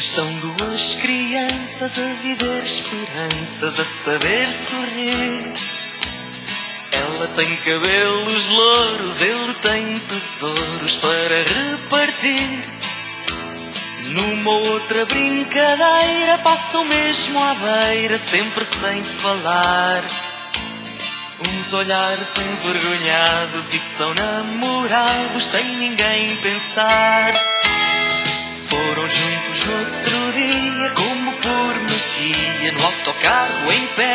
São duas crianças a viver esperanças, a saber sorrir. Ela tem cabelos louros, ele tem tesouros para repartir. Numa outra brincadeira, passam mesmo à beira, sempre sem falar. Uns olhares envergonhados e são namorados sem ninguém pensar. Foram juntos no outro dia, como por magia, no autocarro em pé.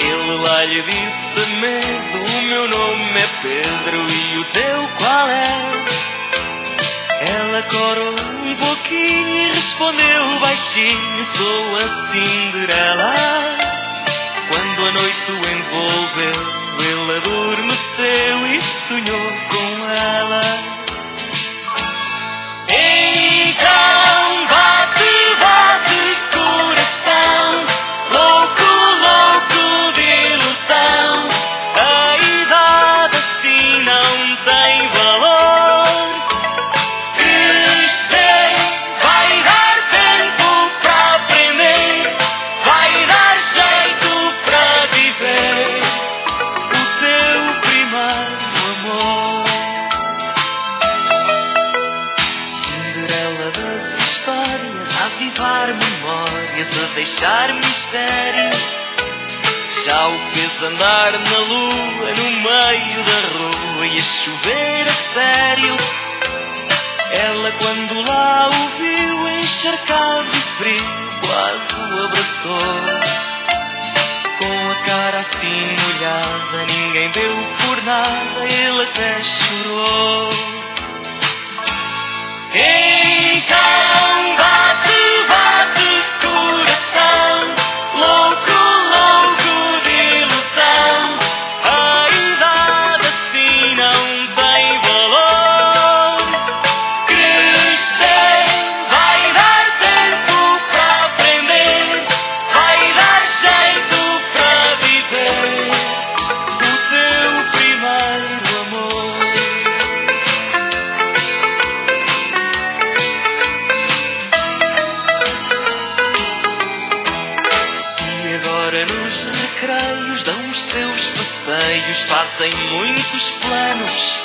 Ele lá lhe disse a medo: O meu nome é Pedro e o teu qual é? Ela corou um pouquinho e respondeu baixinho: Sou a Cinderela. Quando a noite o envolveu, ele adormeceu e sonhou memórias, a deixar mistério. Já o fez andar na lua, no meio da rua e a chover a sério. Ela, quando lá o viu, encharcado e frio, quase o abraçou. Com a cara assim molhada, ninguém deu por nada, ele até chorou. Passeios, fazem muitos planos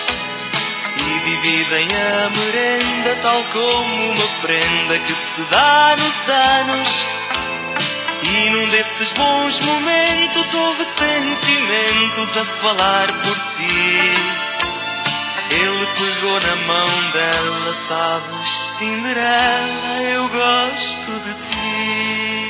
e dividem a merenda tal como uma prenda que se dá nos anos. E num desses bons momentos houve sentimentos a falar por si. Ele pegou na mão dela, sabes, Cinderela, eu gosto de ti.